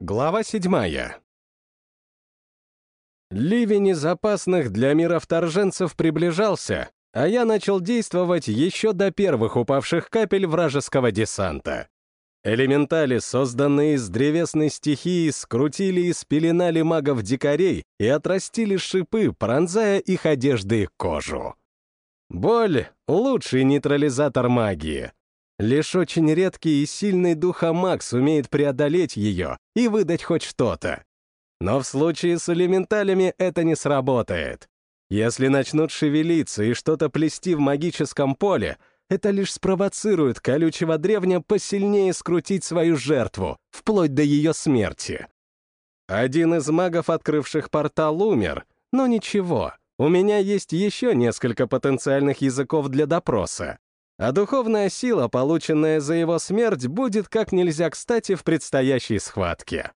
Глава седьмая. Ливень из опасных для мира вторженцев приближался, а я начал действовать еще до первых упавших капель вражеского десанта. Элементали, созданные из древесной стихии, скрутили и спеленали магов-дикарей и отрастили шипы, пронзая их одежды и кожу. Боль — лучший нейтрализатор магии. Лишь очень редкий и сильный духомаг сумеет преодолеть ее и выдать хоть что-то. Но в случае с элементалями это не сработает. Если начнут шевелиться и что-то плести в магическом поле, это лишь спровоцирует колючего древня посильнее скрутить свою жертву, вплоть до ее смерти. Один из магов, открывших портал, умер, но ничего, у меня есть еще несколько потенциальных языков для допроса. А духовная сила, полученная за его смерть, будет как нельзя кстати в предстоящей схватке.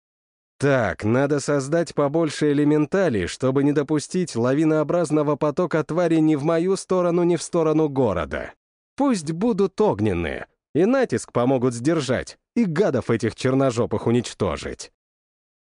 Так, надо создать побольше элементалей, чтобы не допустить лавинообразного потока твари ни в мою сторону, ни в сторону города. Пусть будут огненные, и натиск помогут сдержать, и гадов этих черножопых уничтожить.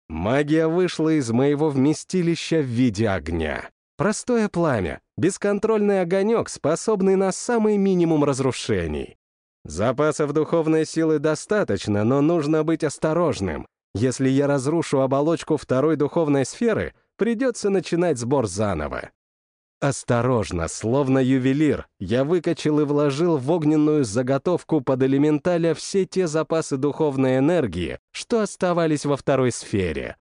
Магия вышла из моего вместилища в виде огня. Простое пламя, бесконтрольный огонек, способный на самый минимум разрушений. Запасов духовной силы достаточно, но нужно быть осторожным. Если я разрушу оболочку второй духовной сферы, придется начинать сбор заново. Осторожно, словно ювелир, я выкачал и вложил в огненную заготовку под элементаля все те запасы духовной энергии, что оставались во второй сфере.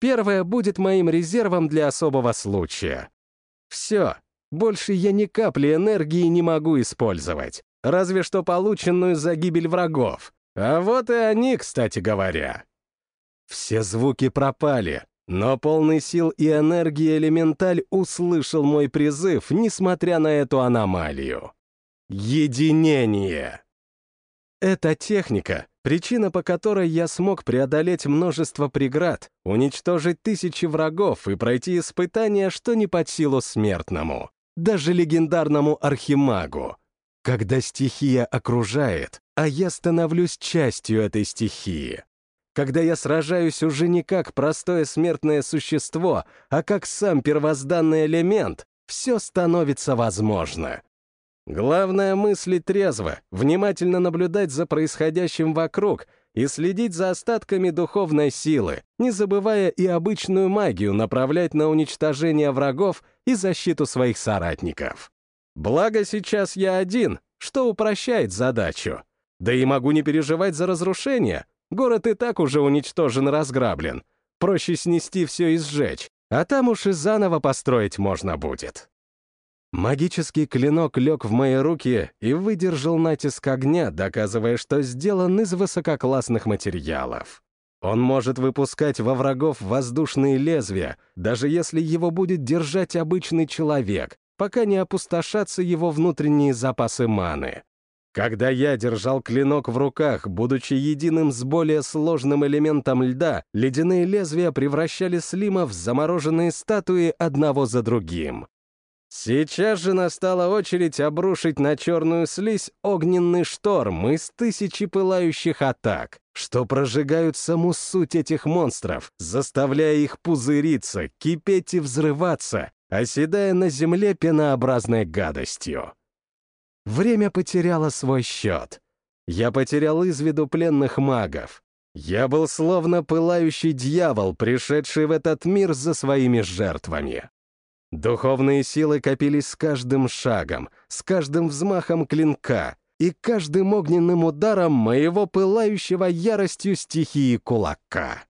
Первая будет моим резервом для особого случая. Все, больше я ни капли энергии не могу использовать, разве что полученную за гибель врагов. А вот и они, кстати говоря. Все звуки пропали, но полный сил и энергии элементаль услышал мой призыв, несмотря на эту аномалию. Единение. Эта техника Причина, по которой я смог преодолеть множество преград, уничтожить тысячи врагов и пройти испытания, что не под силу смертному, даже легендарному архимагу. Когда стихия окружает, а я становлюсь частью этой стихии. Когда я сражаюсь уже не как простое смертное существо, а как сам первозданный элемент, все становится возможно. Главное мыслить трезво, внимательно наблюдать за происходящим вокруг и следить за остатками духовной силы, не забывая и обычную магию направлять на уничтожение врагов и защиту своих соратников. Благо сейчас я один, что упрощает задачу. Да и могу не переживать за разрушение. Город и так уже уничтожен и разграблен. Проще снести все и сжечь, а там уж и заново построить можно будет. Магический клинок лег в мои руки и выдержал натиск огня, доказывая, что сделан из высококлассных материалов. Он может выпускать во врагов воздушные лезвия, даже если его будет держать обычный человек, пока не опустошатся его внутренние запасы маны. Когда я держал клинок в руках, будучи единым с более сложным элементом льда, ледяные лезвия превращали Слима в замороженные статуи одного за другим. Сейчас же настала очередь обрушить на черную слизь огненный шторм из тысячи пылающих атак, что прожигают саму суть этих монстров, заставляя их пузыриться, кипеть и взрываться, оседая на земле пенообразной гадостью. Время потеряло свой счет. Я потерял из виду пленных магов. Я был словно пылающий дьявол, пришедший в этот мир за своими жертвами. Духовные силы копились с каждым шагом, с каждым взмахом клинка и каждым огненным ударом моего пылающего яростью стихии кулака.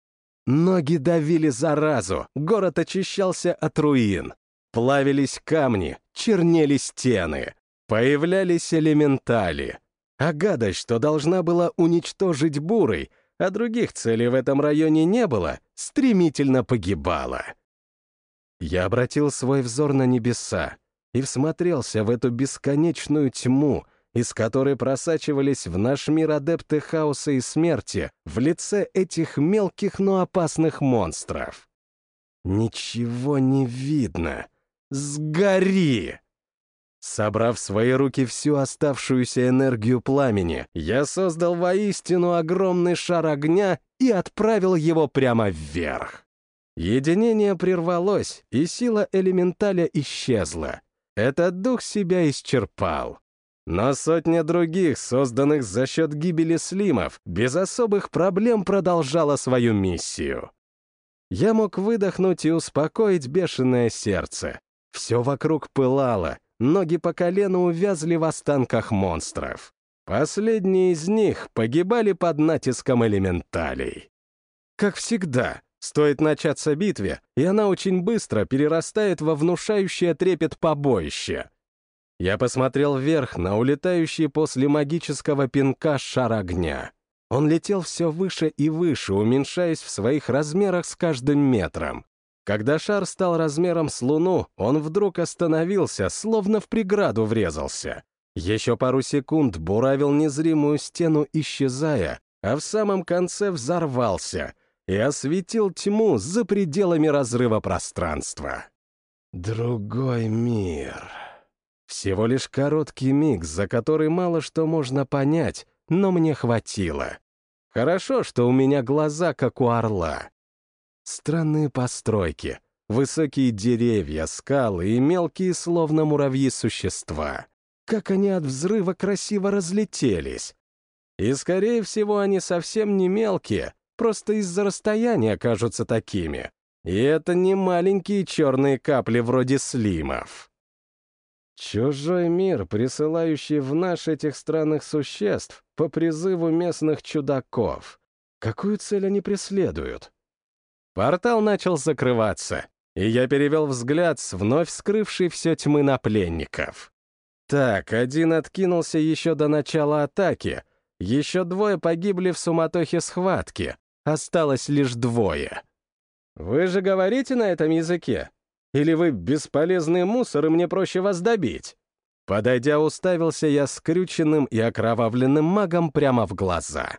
Ноги давили заразу, город очищался от руин. Плавились камни, чернели стены, появлялись элементали. А гадость, что должна была уничтожить бурой, а других целей в этом районе не было, стремительно погибала. Я обратил свой взор на небеса и всмотрелся в эту бесконечную тьму, из которой просачивались в наш мир адепты хаоса и смерти в лице этих мелких, но опасных монстров. Ничего не видно. Сгори! Собрав в свои руки всю оставшуюся энергию пламени, я создал воистину огромный шар огня и отправил его прямо вверх. Единение прервалось, и сила элементаля исчезла. Этот дух себя исчерпал. Но сотня других, созданных за счет гибели слимов, без особых проблем продолжала свою миссию. Я мог выдохнуть и успокоить бешеное сердце. Все вокруг пылало, ноги по колено увязли в останках монстров. Последние из них погибали под натиском элементалей. Как всегда, стоит начаться битве, и она очень быстро перерастает во внушающее трепет побоище. Я посмотрел вверх на улетающий после магического пинка шар огня. Он летел все выше и выше, уменьшаясь в своих размерах с каждым метром. Когда шар стал размером с Луну, он вдруг остановился, словно в преграду врезался. Еще пару секунд буравил незримую стену, исчезая, а в самом конце взорвался и осветил тьму за пределами разрыва пространства. Другой мир. Всего лишь короткий миг, за который мало что можно понять, но мне хватило. Хорошо, что у меня глаза, как у орла. Странные постройки, высокие деревья, скалы и мелкие, словно муравьи, существа. Как они от взрыва красиво разлетелись. И, скорее всего, они совсем не мелкие, просто из-за расстояния кажутся такими. И это не маленькие черные капли вроде слимов. Чужой мир, присылающий в наш этих странных существ по призыву местных чудаков. Какую цель они преследуют? Портал начал закрываться, и я перевел взгляд с вновь скрывшей все тьмы на пленников. Так, один откинулся еще до начала атаки, еще двое погибли в суматохе схватки, осталось лишь двое. Вы же говорите на этом языке? Или вы бесполезный мусор, и мне проще вас добить? Подойдя, уставился я скрюченным и окровавленным магом прямо в глаза.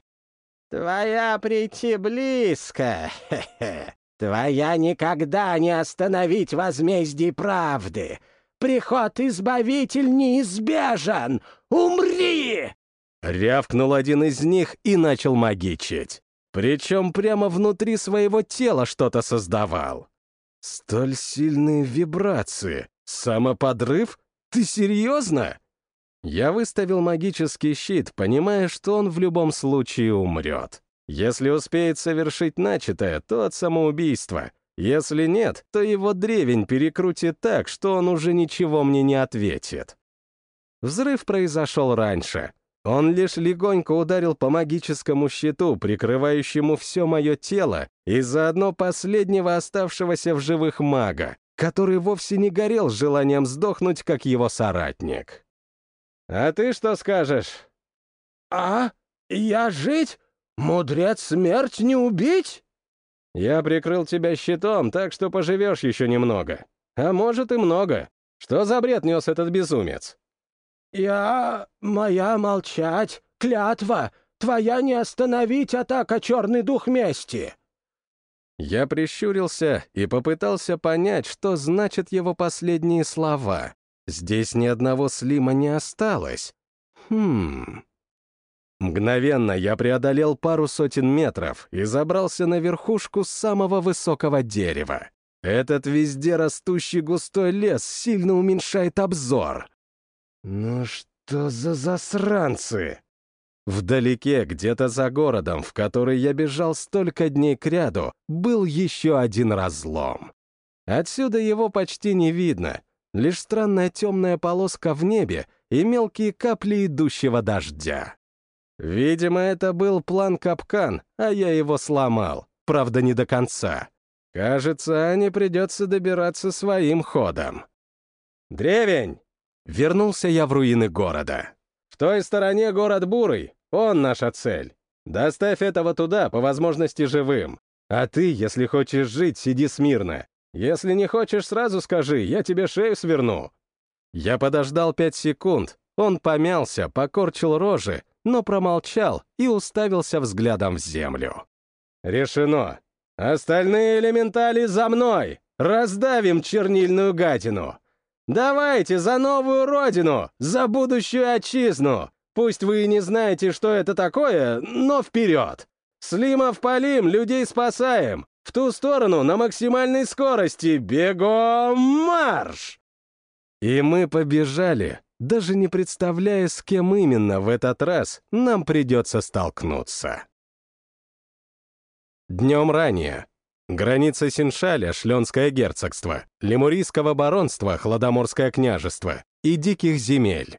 «Твоя прийти близко, хе-хе. Твоя никогда не остановить возмездий правды. Приход Избавитель неизбежен. Умри!» Рявкнул один из них и начал магичить. Причем прямо внутри своего тела что-то создавал. Столь сильные вибрации. Самоподрыв? Ты серьезно? Я выставил магический щит, понимая, что он в любом случае умрет. Если успеет совершить начатое, то от самоубийства. Если нет, то его древень перекрутит так, что он уже ничего мне не ответит. Взрыв произошел раньше. Он лишь легонько ударил по магическому щиту, прикрывающему все мое тело, и заодно последнего оставшегося в живых мага, который вовсе не горел желанием сдохнуть, как его соратник. «А ты что скажешь?» «А? Я жить? Мудрец смерть не убить?» «Я прикрыл тебя щитом, так что поживешь еще немного. А может и много. Что за бред нес этот безумец?» «Я... моя молчать, клятва, твоя не остановить атака черный дух мести!» Я прищурился и попытался понять, что значат его последние слова. Здесь ни одного слима не осталось. Хм... Мгновенно я преодолел пару сотен метров и забрался на верхушку самого высокого дерева. Этот везде растущий густой лес сильно уменьшает обзор. Ну что за засранцы? Вдалеке, где-то за городом, в который я бежал столько дней кряду, был еще один разлом. Отсюда его почти не видно, лишь странная темная полоска в небе и мелкие капли идущего дождя. Видимо, это был план-капкан, а я его сломал, правда, не до конца. Кажется, Ане придется добираться своим ходом. «Древень!» Вернулся я в руины города. «В той стороне город Бурый, он наша цель. Доставь этого туда, по возможности живым. А ты, если хочешь жить, сиди смирно. Если не хочешь, сразу скажи, я тебе шею сверну». Я подождал пять секунд, он помялся, покорчил рожи, но промолчал и уставился взглядом в землю. «Решено. Остальные элементали за мной! Раздавим чернильную гадину! Давайте за новую родину, за будущую отчизну! Пусть вы и не знаете, что это такое, но вперед! Слимов полим, людей спасаем! В ту сторону на максимальной скорости! Бегом марш!» И мы побежали, даже не представляя, с кем именно в этот раз нам придется столкнуться. Днем ранее. Граница Синшаля, Шленское герцогство, Лемурийского баронства, Хладоморское княжество и Диких земель.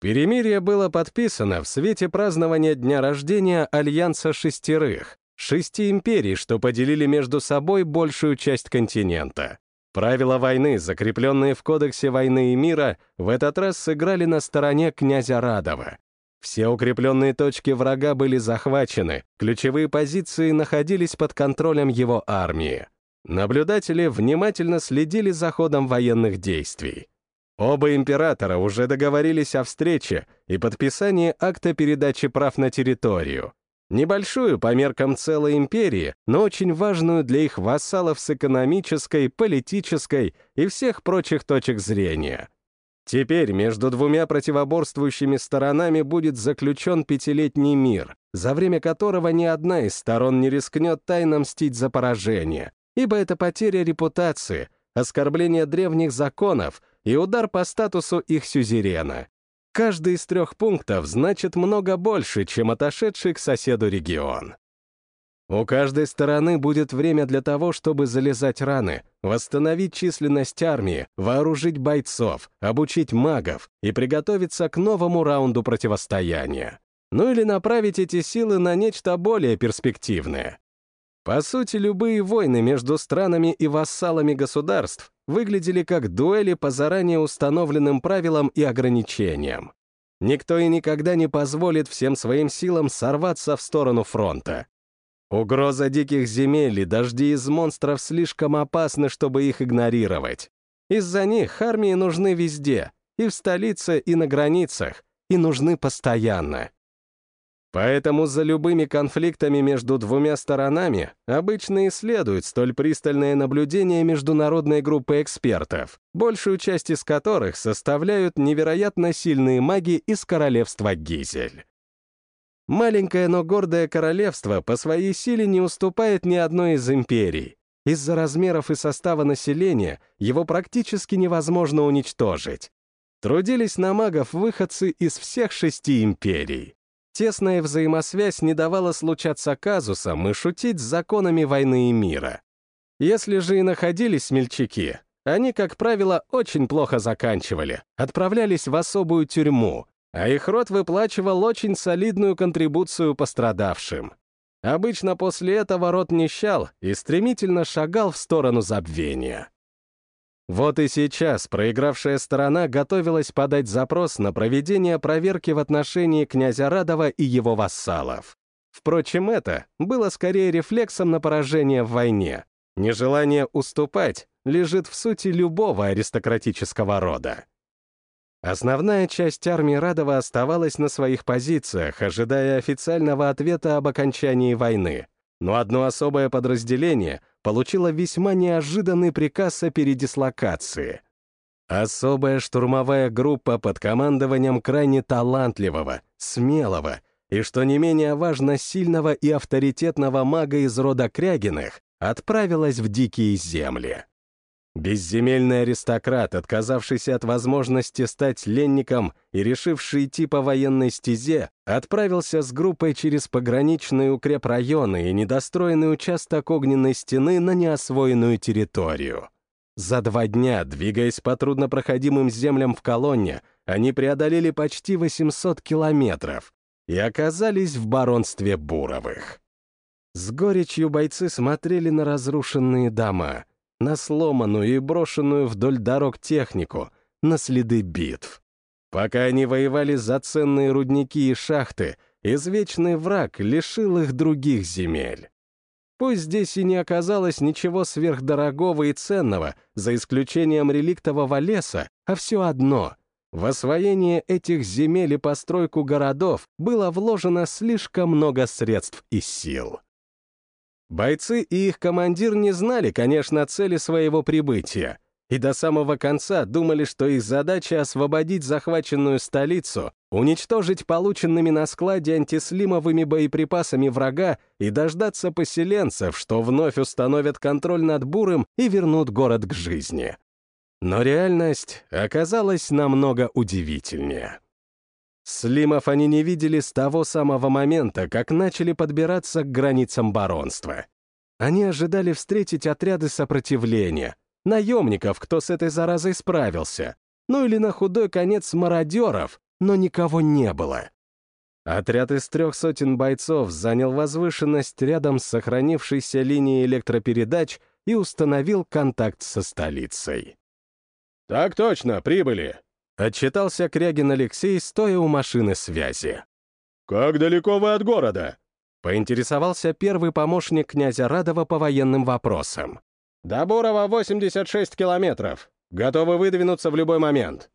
Перемирие было подписано в свете празднования дня рождения Альянса Шестерых, шести империй, что поделили между собой большую часть континента. Правила войны, закрепленные в Кодексе войны и мира, в этот раз сыграли на стороне князя Радова. Все укрепленные точки врага были захвачены, ключевые позиции находились под контролем его армии. Наблюдатели внимательно следили за ходом военных действий. Оба императора уже договорились о встрече и подписании акта передачи прав на территорию. Небольшую по меркам целой империи, но очень важную для их вассалов с экономической, политической и всех прочих точек зрения. Теперь между двумя противоборствующими сторонами будет заключен пятилетний мир, за время которого ни одна из сторон не рискнет тайно мстить за поражение, ибо это потеря репутации, оскорбление древних законов и удар по статусу их сюзерена. Каждый из трех пунктов значит много больше, чем отошедший к соседу регион. У каждой стороны будет время для того, чтобы залезать раны, восстановить численность армии, вооружить бойцов, обучить магов и приготовиться к новому раунду противостояния. Ну или направить эти силы на нечто более перспективное. По сути, любые войны между странами и вассалами государств выглядели как дуэли по заранее установленным правилам и ограничениям. Никто и никогда не позволит всем своим силам сорваться в сторону фронта. Угроза диких земель и дожди из монстров слишком опасны, чтобы их игнорировать. Из-за них армии нужны везде, и в столице, и на границах, и нужны постоянно. Поэтому за любыми конфликтами между двумя сторонами обычно и следует столь пристальное наблюдение международной группы экспертов, большую часть из которых составляют невероятно сильные маги из королевства Гизель. Маленькое, но гордое королевство по своей силе не уступает ни одной из империй. Из-за размеров и состава населения его практически невозможно уничтожить. Трудились на магов выходцы из всех шести империй. Тесная взаимосвязь не давала случаться казусам и шутить с законами войны и мира. Если же и находились смельчаки, они, как правило, очень плохо заканчивали, отправлялись в особую тюрьму, а их род выплачивал очень солидную контрибуцию пострадавшим. Обычно после этого род нищал и стремительно шагал в сторону забвения. Вот и сейчас проигравшая сторона готовилась подать запрос на проведение проверки в отношении князя Радова и его вассалов. Впрочем, это было скорее рефлексом на поражение в войне. Нежелание уступать лежит в сути любого аристократического рода. Основная часть армии Радова оставалась на своих позициях, ожидая официального ответа об окончании войны. Но одно особое подразделение получило весьма неожиданный приказ о передислокации. Особая штурмовая группа под командованием крайне талантливого, смелого и, что не менее важно, сильного и авторитетного мага из рода Крягиных отправилась в дикие земли. Безземельный аристократ, отказавшийся от возможности стать ленником и решивший идти по военной стезе, отправился с группой через пограничные укрепрайоны и недостроенный участок огненной стены на неосвоенную территорию. За два дня, двигаясь по труднопроходимым землям в колонне, они преодолели почти 800 километров и оказались в баронстве Буровых. С горечью бойцы смотрели на разрушенные дома — на сломанную и брошенную вдоль дорог технику, на следы битв. Пока они воевали за ценные рудники и шахты, извечный враг лишил их других земель. Пусть здесь и не оказалось ничего сверхдорогого и ценного, за исключением реликтового леса, а все одно — в освоение этих земель и постройку городов было вложено слишком много средств и сил. Бойцы и их командир не знали, конечно, цели своего прибытия. и до самого конца думали, что их задача — освободить захваченную столицу, уничтожить полученными на складе антислимовыми боеприпасами врага и дождаться поселенцев, что вновь установят контроль над Бурым и вернут город к жизни. Но реальность оказалась намного удивительнее. Слимов они не видели с того самого момента, как начали подбираться к границам баронства. Они ожидали встретить отряды сопротивления, наемников, кто с этой заразой справился, ну или на худой конец мародеров, но никого не было. Отряд из трех сотен бойцов занял возвышенность рядом с сохранившейся линией электропередач и установил контакт со столицей. «Так точно, прибыли!» — отчитался Крягин Алексей, стоя у машины связи. «Как далеко вы от города?» — поинтересовался первый помощник князя Радова по военным вопросам. «До Бурова 86 километров. Готовы выдвинуться в любой момент».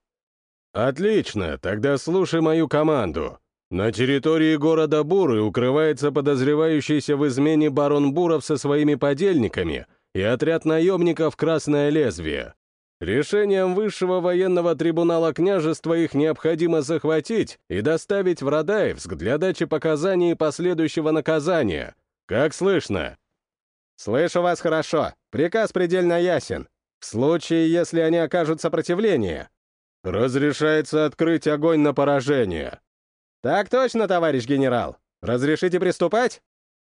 «Отлично, тогда слушай мою команду. На территории города Буры укрывается подозревающийся в измене барон Буров со своими подельниками и отряд наемников «Красное лезвие». Решением Высшего военного трибунала княжества их необходимо захватить и доставить в Радаевск для дачи показаний и последующего наказания. Как слышно?» «Слышу вас хорошо. Приказ предельно ясен. В случае, если они окажут сопротивление...» «Разрешается открыть огонь на поражение». «Так точно, товарищ генерал. Разрешите приступать?»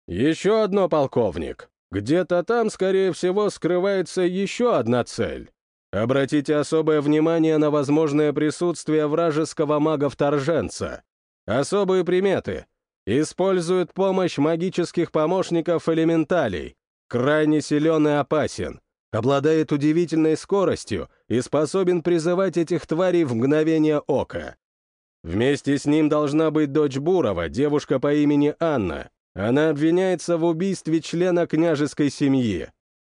«Еще одно, полковник. Где-то там, скорее всего, скрывается еще одна цель. Обратите особое внимание на возможное присутствие вражеского мага-вторженца. Особые приметы. Использует помощь магических помощников элементалей. Крайне силен и опасен. Обладает удивительной скоростью и способен призывать этих тварей в мгновение ока. Вместе с ним должна быть дочь Бурова, девушка по имени Анна. Она обвиняется в убийстве члена княжеской семьи.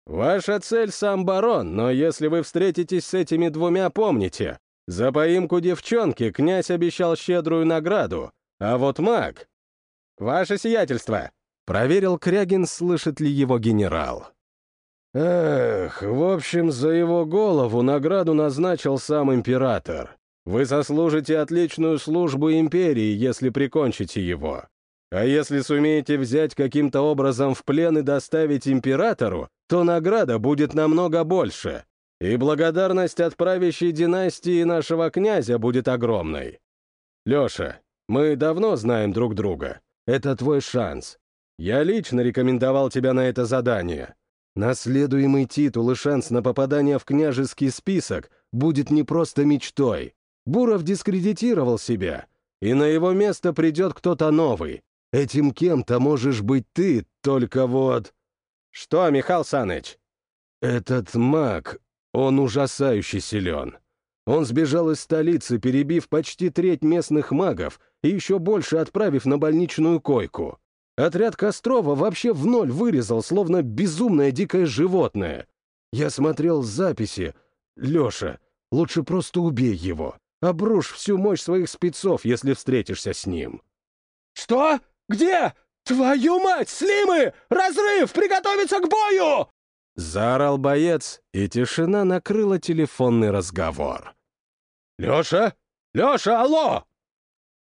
Ваша цель — сам барон, но если вы встретитесь с этими двумя, помните, за поимку девчонки князь обещал щедрую награду, а вот маг... «Ваше сиятельство!» Проверил Крягин, слышит ли его генерал. Эх, в общем, за его голову награду назначил сам император. Вы заслужите отличную службу империи, если прикончите его. А если сумеете взять каким-то образом в плен и доставить императору, то награда будет намного больше. И благодарность от правящей династии нашего князя будет огромной. Леша, мы давно знаем друг друга. Это твой шанс. Я лично рекомендовал тебя на это задание. Наследуемый титул и шанс на попадание в княжеский список будет не просто мечтой. Буров дискредитировал себя, и на его место придет кто-то новый. Этим кем-то можешь быть ты, только вот... Что, Михаил Саныч? Этот маг, он ужасающе силен. Он сбежал из столицы, перебив почти треть местных магов и еще больше отправив на больничную койку. Отряд Кострова вообще в ноль вырезал, словно безумное дикое животное. Я смотрел записи. Леша, лучше просто убей его. Обрушь всю мощь своих спецов, если встретишься с ним. «Что? Где? Твою мать, Слимы! Разрыв! Приготовиться к бою!» Заорал боец, и тишина накрыла телефонный разговор. «Леша? Леша, алло!»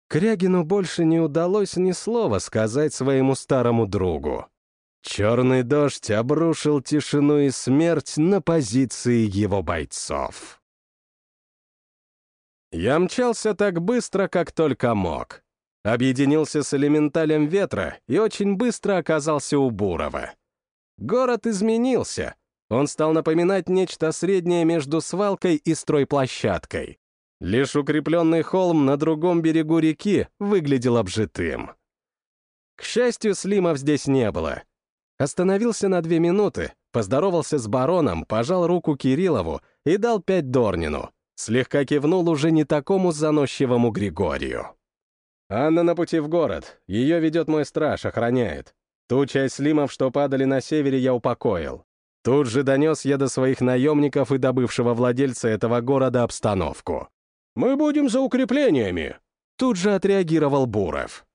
Крягину больше не удалось ни слова сказать своему старому другу. Черный дождь обрушил тишину и смерть на позиции его бойцов. Я мчался так быстро, как только мог. Объединился с элементалем ветра и очень быстро оказался у Бурова. Город изменился. Он стал напоминать нечто среднее между свалкой и стройплощадкой. Лишь укрепленный холм на другом берегу реки выглядел обжитым. К счастью, Слимов здесь не было. Остановился на две минуты, поздоровался с бароном, пожал руку Кириллову и дал пять Дорнину. Слегка кивнул уже не такому заносчивому Григорию. «Анна на пути в город. Ее ведет мой страж, охраняет. Ту часть слимов, что падали на севере, я упокоил. Тут же донес я до своих наемников и добывшего владельца этого города обстановку. «Мы будем за укреплениями», — тут же отреагировал Буров.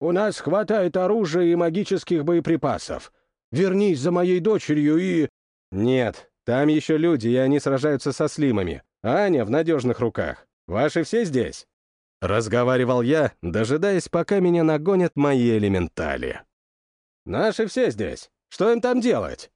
«У нас хватает оружия и магических боеприпасов. Вернись за моей дочерью и...» «Нет, Там еще люди, и они сражаются со слимами. Аня в надежных руках. Ваши все здесь?» Разговаривал я, дожидаясь, пока меня нагонят мои элементали. «Наши все здесь. Что им там делать?»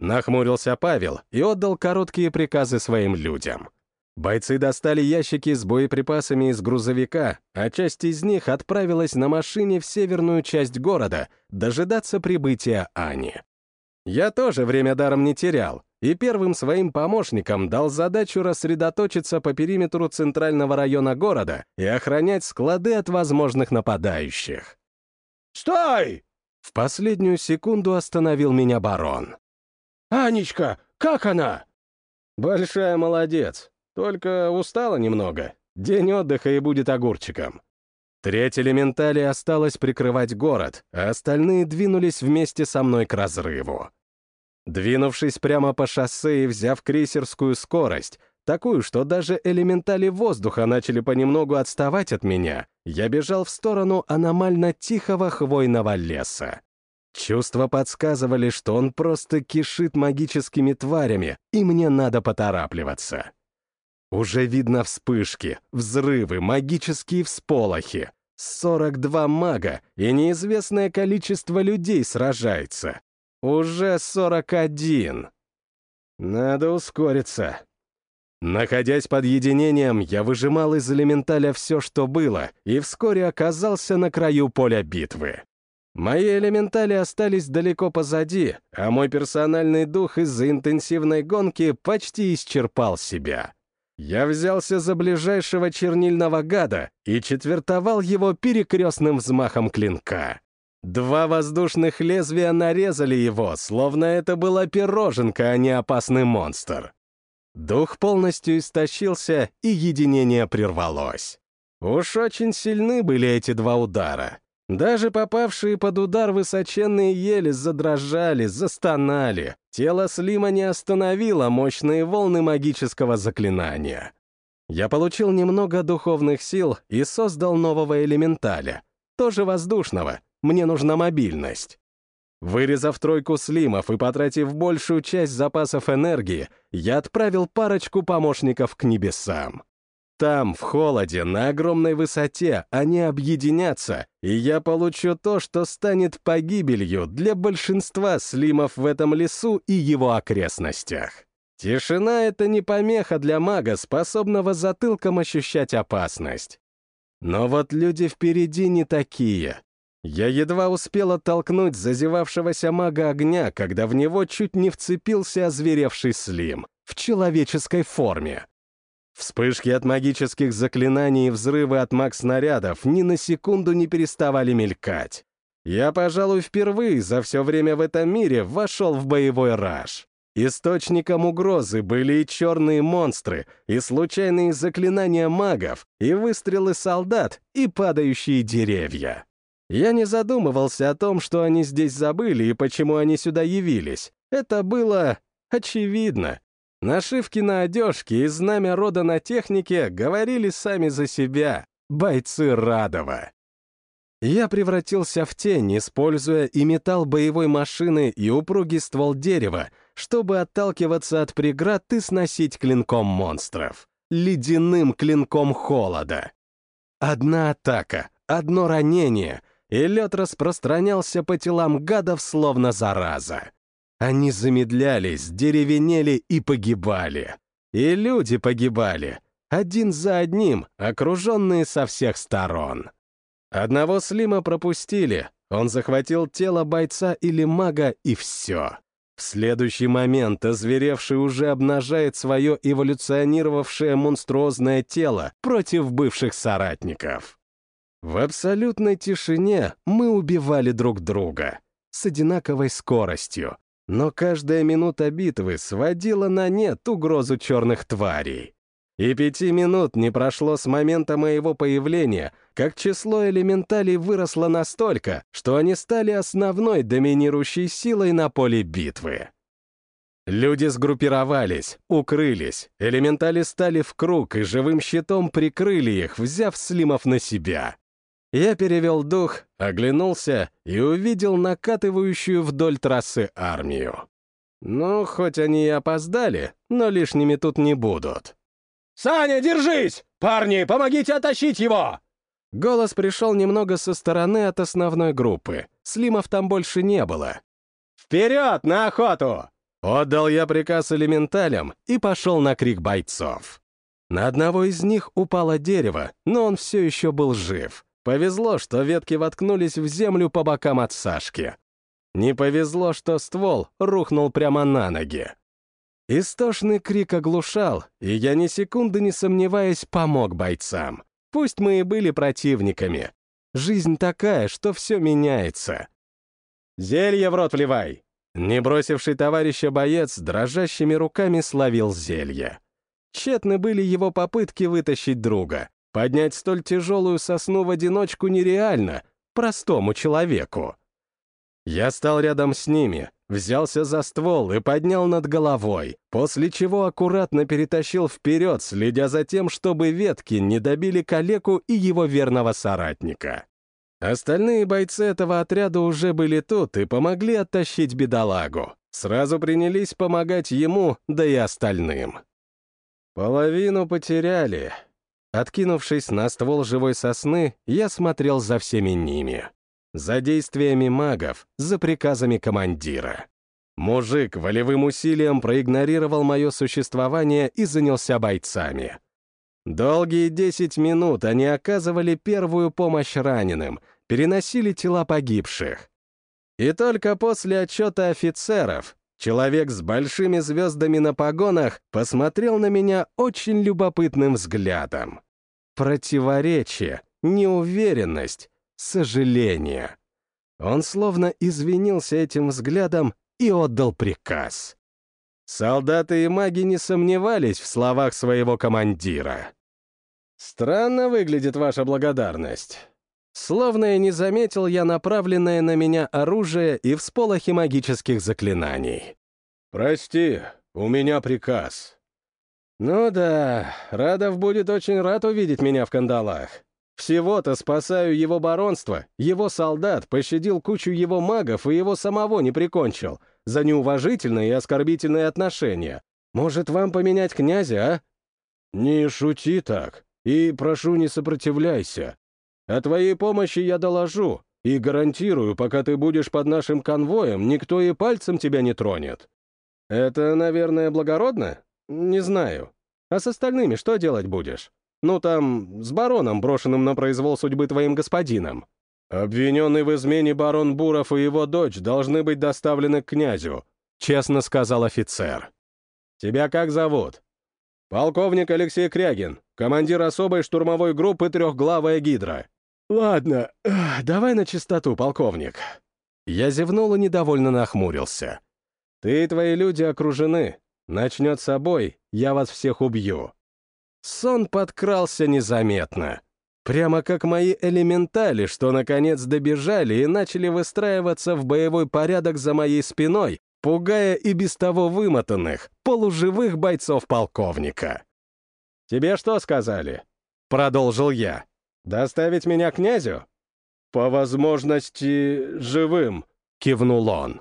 Нахмурился Павел и отдал короткие приказы своим людям. Бойцы достали ящики с боеприпасами из грузовика, а часть из них отправилась на машине в северную часть города дожидаться прибытия Ани. Я тоже время даром не терял, и первым своим помощникам дал задачу рассредоточиться по периметру центрального района города и охранять склады от возможных нападающих. «Стой!» В последнюю секунду остановил меня барон. «Анечка, как она?» «Большая молодец. Только устала немного. День отдыха и будет огурчиком». Треть элементали осталось прикрывать город, а остальные двинулись вместе со мной к разрыву. Двинувшись прямо по шоссе и взяв крейсерскую скорость, такую, что даже элементали воздуха начали понемногу отставать от меня, я бежал в сторону аномально тихого хвойного леса. Чувства подсказывали, что он просто кишит магическими тварями, и мне надо поторапливаться. Уже видно вспышки, взрывы, магические всполохи. 42 мага и неизвестное количество людей сражается. Уже 41. Надо ускориться. Находясь под единением, я выжимал из элементаля все, что было, и вскоре оказался на краю поля битвы. Мои элементали остались далеко позади, а мой персональный дух из-за интенсивной гонки почти исчерпал себя. Я взялся за ближайшего чернильного гада и четвертовал его перекрестным взмахом клинка. Два воздушных лезвия нарезали его, словно это была пироженка, а не опасный монстр. Дух полностью истощился, и единение прервалось. Уж очень сильны были эти два удара. Даже попавшие под удар высоченные ели задрожали, застонали. Тело Слима не остановило мощные волны магического заклинания. Я получил немного духовных сил и создал нового элементаля, тоже воздушного, мне нужна мобильность. Вырезав тройку слимов и потратив большую часть запасов энергии, я отправил парочку помощников к небесам. Там, в холоде, на огромной высоте, они объединятся, и я получу то, что станет погибелью для большинства слимов в этом лесу и его окрестностях. Тишина — это не помеха для мага, способного затылком ощущать опасность. Но вот люди впереди не такие. Я едва успел оттолкнуть зазевавшегося мага огня, когда в него чуть не вцепился озверевший Слим в человеческой форме. Вспышки от магических заклинаний и взрывы от маг-снарядов ни на секунду не переставали мелькать. Я, пожалуй, впервые за все время в этом мире вошел в боевой раж. Источником угрозы были и черные монстры, и случайные заклинания магов, и выстрелы солдат, и падающие деревья. Я не задумывался о том, что они здесь забыли и почему они сюда явились. Это было очевидно. Нашивки на одежке и знамя рода на технике говорили сами за себя. Бойцы Радова. Я превратился в тень, используя и металл боевой машины, и упругий ствол дерева, чтобы отталкиваться от преград и сносить клинком монстров. Ледяным клинком холода. Одна атака, одно ранение, и лед распространялся по телам гадов словно зараза. Они замедлялись, деревенели и погибали. И люди погибали, один за одним, окруженные со всех сторон. Одного Слима пропустили, он захватил тело бойца или мага, и все. В следующий момент озверевший уже обнажает свое эволюционировавшее монструозное тело против бывших соратников. В абсолютной тишине мы убивали друг друга с одинаковой скоростью, но каждая минута битвы сводила на нет угрозу черных тварей. И пяти минут не прошло с момента моего появления, как число элементалей выросло настолько, что они стали основной доминирующей силой на поле битвы. Люди сгруппировались, укрылись, элементали стали в круг и живым щитом прикрыли их, взяв слимов на себя. Я перевел дух, оглянулся и увидел накатывающую вдоль трассы армию. Ну, хоть они и опоздали, но лишними тут не будут. «Саня, держись! Парни, помогите оттащить его!» Голос пришел немного со стороны от основной группы. Слимов там больше не было. «Вперед, на охоту!» Отдал я приказ элементалям и пошел на крик бойцов. На одного из них упало дерево, но он все еще был жив. Повезло, что ветки воткнулись в землю по бокам от Сашки. Не повезло, что ствол рухнул прямо на ноги. Истошный крик оглушал, и я ни секунды не сомневаясь помог бойцам. Пусть мы и были противниками. Жизнь такая, что все меняется. «Зелье в рот вливай!» Не бросивший товарища боец дрожащими руками словил зелье. Тщетны были его попытки вытащить друга. Поднять столь тяжелую сосну в одиночку нереально, простому человеку. Я стал рядом с ними, взялся за ствол и поднял над головой, после чего аккуратно перетащил вперед, следя за тем, чтобы ветки не добили калеку и его верного соратника. Остальные бойцы этого отряда уже были тут и помогли оттащить бедолагу. Сразу принялись помогать ему, да и остальным. Половину потеряли. Откинувшись на ствол живой сосны, я смотрел за всеми ними. За действиями магов, за приказами командира. Мужик волевым усилием проигнорировал мое существование и занялся бойцами. Долгие десять минут они оказывали первую помощь раненым, переносили тела погибших. И только после отчета офицеров Человек с большими звездами на погонах посмотрел на меня очень любопытным взглядом. Противоречие, неуверенность, сожаление. Он словно извинился этим взглядом и отдал приказ. Солдаты и маги не сомневались в словах своего командира. «Странно выглядит ваша благодарность. Словно и не заметил я направленное на меня оружие и всполохи магических заклинаний. «Прости, у меня приказ». «Ну да, Радов будет очень рад увидеть меня в кандалах. Всего-то спасаю его баронство, его солдат, пощадил кучу его магов и его самого не прикончил за неуважительные и оскорбительные отношения. Может, вам поменять князя, а?» «Не шути так, и прошу, не сопротивляйся. О твоей помощи я доложу, и гарантирую, пока ты будешь под нашим конвоем, никто и пальцем тебя не тронет. Это, наверное, благородно? Не знаю. А с остальными что делать будешь? Ну там, с бароном, брошенным на произвол судьбы твоим господином. Обвиненный в измене барон Буров и его дочь должны быть доставлены к князю, честно сказал офицер. Тебя как зовут? Полковник Алексей Крягин, командир особой штурмовой группы «Трехглавая гидра». «Ладно, давай на чистоту, полковник». Я зевнул и недовольно нахмурился. «Ты и твои люди окружены. Начнет с собой, я вас всех убью». Сон подкрался незаметно. Прямо как мои элементали, что наконец добежали и начали выстраиваться в боевой порядок за моей спиной, пугая и без того вымотанных, полуживых бойцов полковника. «Тебе что сказали?» — продолжил я. «Доставить меня князю?» «По возможности, живым», — кивнул он.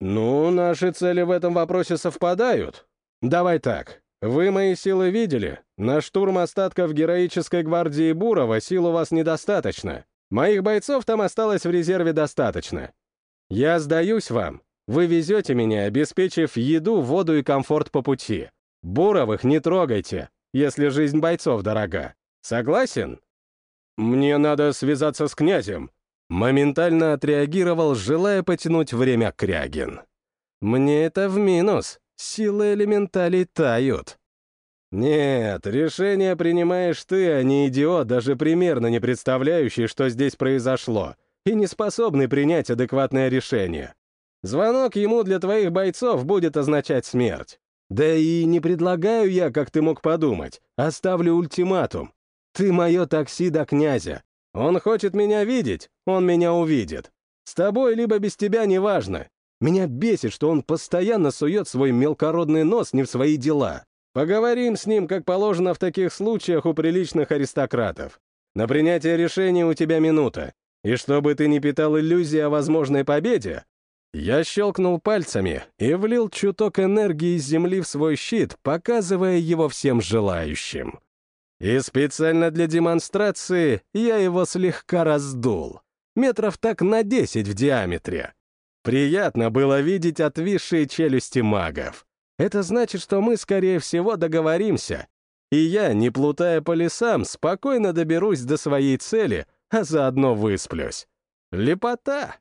«Ну, наши цели в этом вопросе совпадают. Давай так. Вы мои силы видели. На штурм остатков героической гвардии Бурова сил у вас недостаточно. Моих бойцов там осталось в резерве достаточно. Я сдаюсь вам. Вы везете меня, обеспечив еду, воду и комфорт по пути. Буровых не трогайте, если жизнь бойцов дорога. Согласен?» «Мне надо связаться с князем», — моментально отреагировал, желая потянуть время Крягин. «Мне это в минус. Силы элементалей тают». «Нет, решение принимаешь ты, а не идиот, даже примерно не представляющий, что здесь произошло, и не способный принять адекватное решение. Звонок ему для твоих бойцов будет означать смерть. Да и не предлагаю я, как ты мог подумать, оставлю ультиматум. Ты мое такси до князя. Он хочет меня видеть, он меня увидит. С тобой либо без тебя неважно. Меня бесит, что он постоянно сует свой мелкородный нос не в свои дела. Поговорим с ним, как положено в таких случаях у приличных аристократов. На принятие решения у тебя минута. И чтобы ты не питал иллюзии о возможной победе, Я щелкнул пальцами и влил чуток энергии Земли в свой щит, показывая его всем желающим. И специально для демонстрации я его слегка раздул. Метров так на 10 в диаметре. Приятно было видеть отвисшие челюсти магов. Это значит, что мы, скорее всего, договоримся. И я, не плутая по лесам, спокойно доберусь до своей цели, а заодно высплюсь. Лепота!